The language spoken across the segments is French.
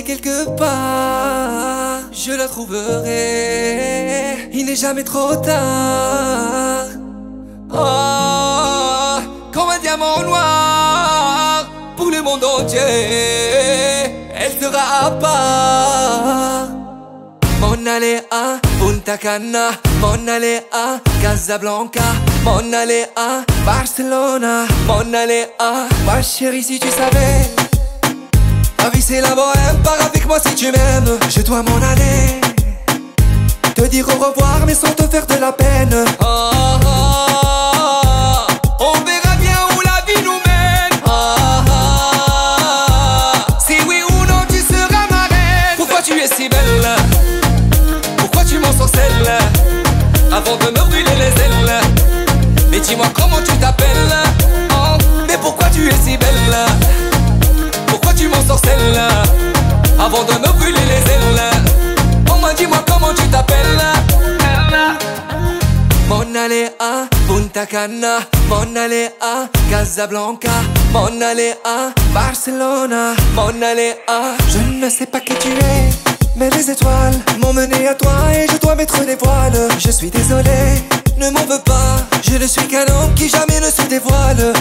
quelque part, je la trouverai. Il n'est jamais trop tard. Oh, comme un diamant noir pour le monde entier, elle sera à part. Mon aller à Punta Cana, mon aller à Casablanca, mon aller à Barcelona, mon aller à Ma chérie si tu savais Ma vie c'est la bohème, pars avec moi si tu m'aimes. Je dois m'en aller Te dire au revoir mais sans te faire de la peine. Oh. On verra bien où la vie nous mène. Si oui ou non tu seras ma reine. Pourquoi tu es si belle? Pourquoi tu m'en sorcelles Avant de me brûler les ailes. Mais dis-moi comment tu t'appelles? Avant de les ailes Mon aller Punta Cana Mon aller Casablanca Mon aller Barcelona Mon aller Je ne sais pas qui tu es mais les étoiles m'ont mené à toi et je dois mettre des voiles. Je suis désolé, ne m'en veux pas. Je ne suis qu'un homme qui jamais ne se dévoile.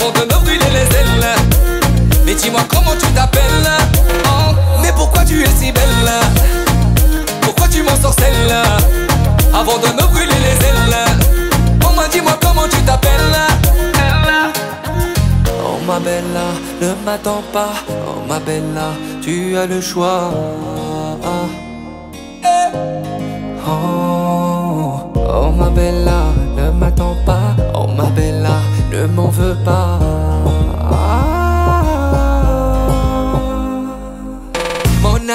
Avant de me brûler les ailes. Mais dis-moi comment tu t'appelles. Oh, mais pourquoi tu es si belle? Pourquoi tu m'en sorcelles Avant de me brûler les ailes. Oh moi dis-moi comment tu t'appelles. Oh ma bella, ne m'attends pas. Oh ma bella, tu as le choix. Oh,